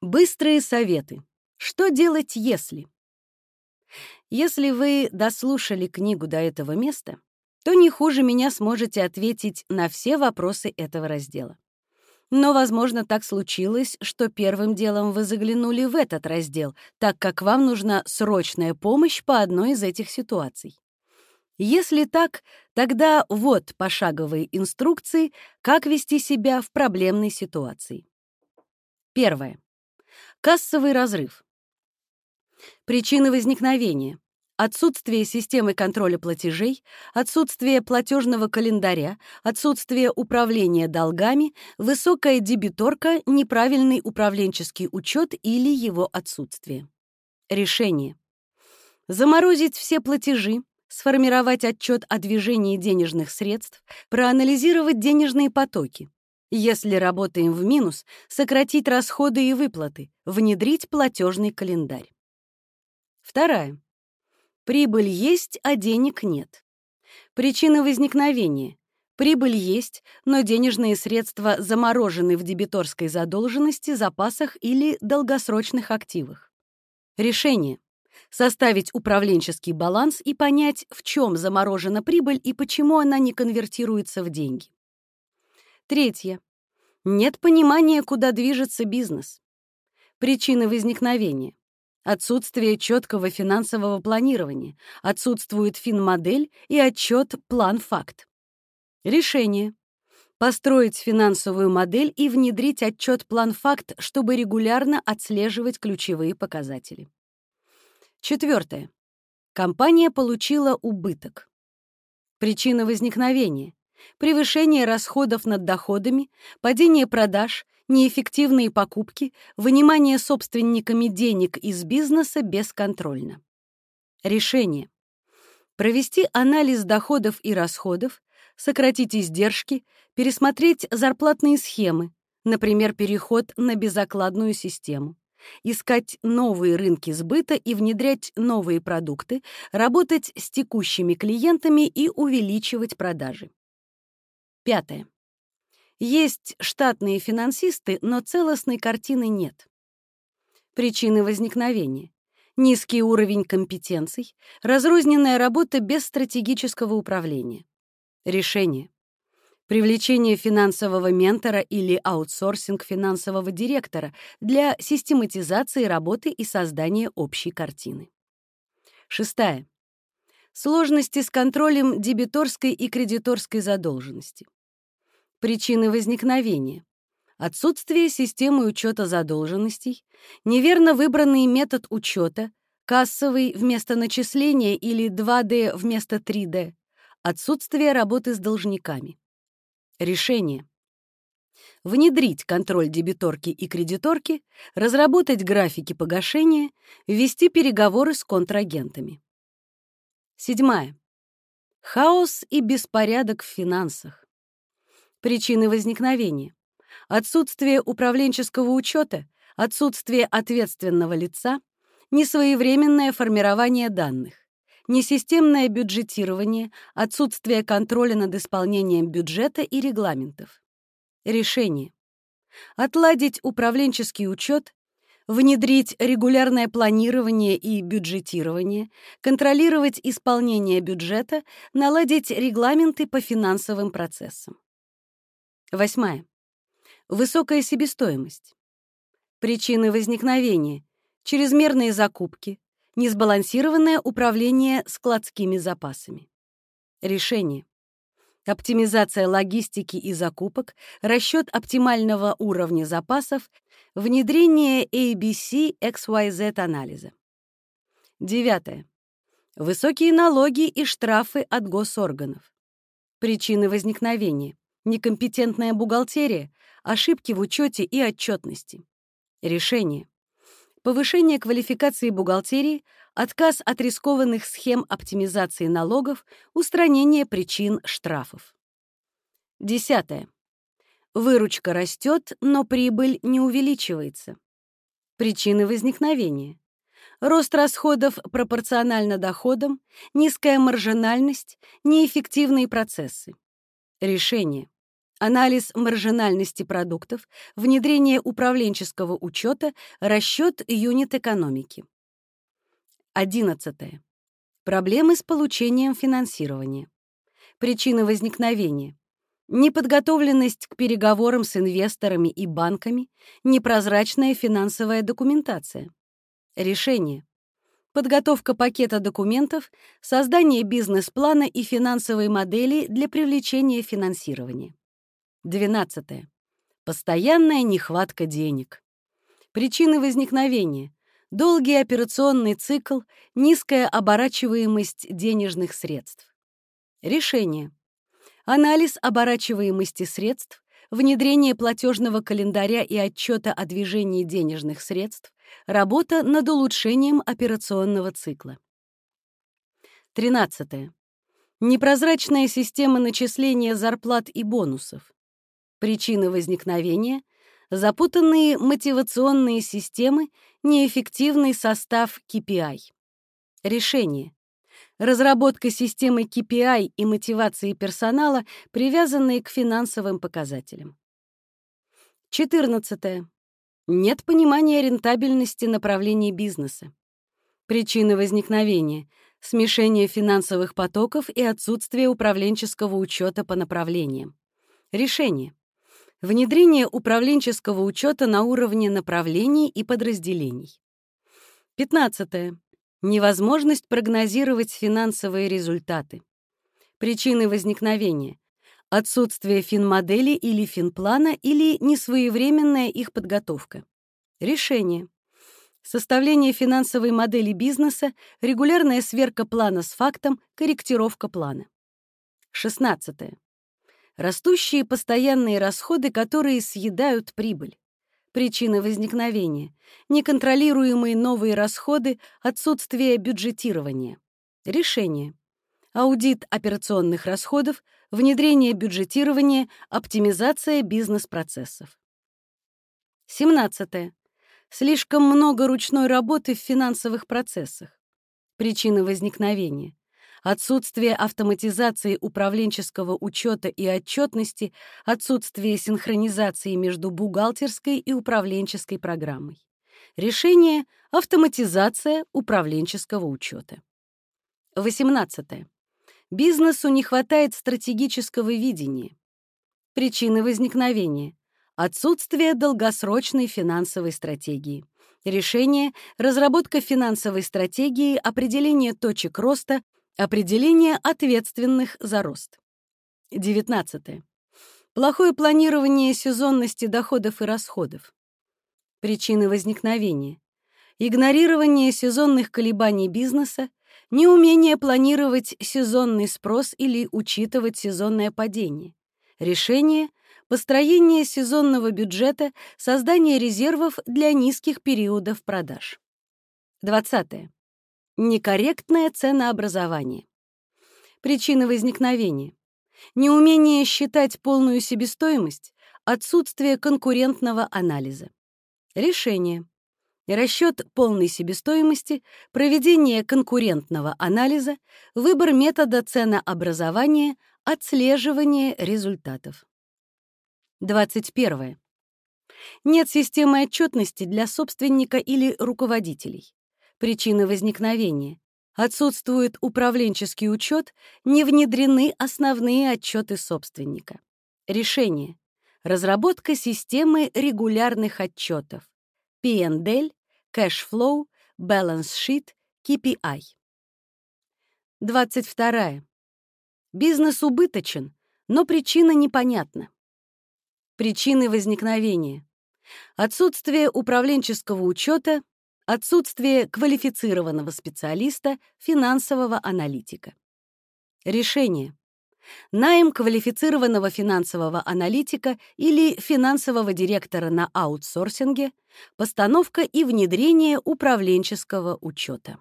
Быстрые советы. Что делать, если? Если вы дослушали книгу до этого места, то не хуже меня сможете ответить на все вопросы этого раздела. Но, возможно, так случилось, что первым делом вы заглянули в этот раздел, так как вам нужна срочная помощь по одной из этих ситуаций. Если так, тогда вот пошаговые инструкции, как вести себя в проблемной ситуации. Первое. Кассовый разрыв. Причины возникновения. Отсутствие системы контроля платежей, отсутствие платежного календаря, отсутствие управления долгами, высокая дебиторка, неправильный управленческий учет или его отсутствие. Решение. Заморозить все платежи, сформировать отчет о движении денежных средств, проанализировать денежные потоки. Если работаем в минус, сократить расходы и выплаты, внедрить платежный календарь. Вторая. Прибыль есть, а денег нет. Причина возникновения. Прибыль есть, но денежные средства заморожены в дебиторской задолженности, запасах или долгосрочных активах. Решение. Составить управленческий баланс и понять, в чем заморожена прибыль и почему она не конвертируется в деньги. Третье. Нет понимания, куда движется бизнес. Причины возникновения. Отсутствие четкого финансового планирования, отсутствует финмодель и отчет план-факт. Решение. Построить финансовую модель и внедрить отчет план-факт, чтобы регулярно отслеживать ключевые показатели. Четвертое. Компания получила убыток. Причина возникновения превышение расходов над доходами, падение продаж, неэффективные покупки, вынимание собственниками денег из бизнеса бесконтрольно. Решение. Провести анализ доходов и расходов, сократить издержки, пересмотреть зарплатные схемы, например, переход на безокладную систему, искать новые рынки сбыта и внедрять новые продукты, работать с текущими клиентами и увеличивать продажи. Пятое. Есть штатные финансисты, но целостной картины нет. Причины возникновения. Низкий уровень компетенций, разрозненная работа без стратегического управления. Решение. Привлечение финансового ментора или аутсорсинг финансового директора для систематизации работы и создания общей картины. Шестая. Сложности с контролем дебиторской и кредиторской задолженности. Причины возникновения. Отсутствие системы учета задолженностей, неверно выбранный метод учета, кассовый вместо начисления или 2D вместо 3D, отсутствие работы с должниками. Решение. Внедрить контроль дебиторки и кредиторки, разработать графики погашения, ввести переговоры с контрагентами. Седьмая. Хаос и беспорядок в финансах. Причины возникновения. Отсутствие управленческого учета, отсутствие ответственного лица, несвоевременное формирование данных, несистемное бюджетирование, отсутствие контроля над исполнением бюджета и регламентов. Решение. Отладить управленческий учет, внедрить регулярное планирование и бюджетирование, контролировать исполнение бюджета, наладить регламенты по финансовым процессам. Восьмая. Высокая себестоимость. Причины возникновения. Чрезмерные закупки. Несбалансированное управление складскими запасами. Решение. Оптимизация логистики и закупок, расчет оптимального уровня запасов, внедрение ABC XYZ анализа. Девятое. Высокие налоги и штрафы от госорганов. Причины возникновения некомпетентная бухгалтерия, ошибки в учете и отчетности. Решение. Повышение квалификации бухгалтерии, отказ от рискованных схем оптимизации налогов, устранение причин штрафов. Десятое. Выручка растет, но прибыль не увеличивается. Причины возникновения. Рост расходов пропорционально доходам, низкая маржинальность, неэффективные процессы. Решение анализ маржинальности продуктов, внедрение управленческого учета, расчет юнит-экономики. 11. Проблемы с получением финансирования. Причины возникновения. Неподготовленность к переговорам с инвесторами и банками, непрозрачная финансовая документация. Решение. Подготовка пакета документов, создание бизнес-плана и финансовой модели для привлечения финансирования. 12. Постоянная нехватка денег. Причины возникновения. Долгий операционный цикл, низкая оборачиваемость денежных средств. Решение. Анализ оборачиваемости средств, внедрение платежного календаря и отчета о движении денежных средств, работа над улучшением операционного цикла. 13. Непрозрачная система начисления зарплат и бонусов. Причины возникновения — запутанные мотивационные системы, неэффективный состав KPI. Решение. Разработка системы KPI и мотивации персонала, привязанные к финансовым показателям. 14. Нет понимания рентабельности направлений бизнеса. Причины возникновения — смешение финансовых потоков и отсутствие управленческого учета по направлениям. Решение. Внедрение управленческого учета на уровне направлений и подразделений. 15. Невозможность прогнозировать финансовые результаты. Причины возникновения. Отсутствие финмодели или финплана или несвоевременная их подготовка. Решение. Составление финансовой модели бизнеса, регулярная сверка плана с фактом, корректировка плана. 16. Растущие постоянные расходы, которые съедают прибыль. Причины возникновения. Неконтролируемые новые расходы, отсутствие бюджетирования. Решение. Аудит операционных расходов, внедрение бюджетирования, оптимизация бизнес-процессов. 17. Слишком много ручной работы в финансовых процессах. Причины возникновения отсутствие автоматизации управленческого учета и отчетности, отсутствие синхронизации между бухгалтерской и управленческой программой. Решение — автоматизация управленческого учета. 18. Бизнесу не хватает стратегического видения. Причины возникновения — отсутствие долгосрочной финансовой стратегии. Решение — разработка финансовой стратегии, определение точек роста, Определение ответственных за рост. 19. Плохое планирование сезонности доходов и расходов. Причины возникновения. Игнорирование сезонных колебаний бизнеса, неумение планировать сезонный спрос или учитывать сезонное падение. Решение — построение сезонного бюджета, создание резервов для низких периодов продаж. 20. Некорректное ценообразование. Причины возникновения. Неумение считать полную себестоимость, отсутствие конкурентного анализа. Решение. Расчет полной себестоимости, проведение конкурентного анализа, выбор метода ценообразования, отслеживание результатов. 21. Нет системы отчетности для собственника или руководителей причины возникновения. Отсутствует управленческий учет, не внедрены основные отчеты собственника. Решение. Разработка системы регулярных отчетов. P&L, Cash Flow, Balance Sheet, KPI. 22. Бизнес убыточен, но причина непонятна. Причины возникновения. Отсутствие управленческого учета, Отсутствие квалифицированного специалиста, финансового аналитика. Решение. Найм квалифицированного финансового аналитика или финансового директора на аутсорсинге, постановка и внедрение управленческого учета.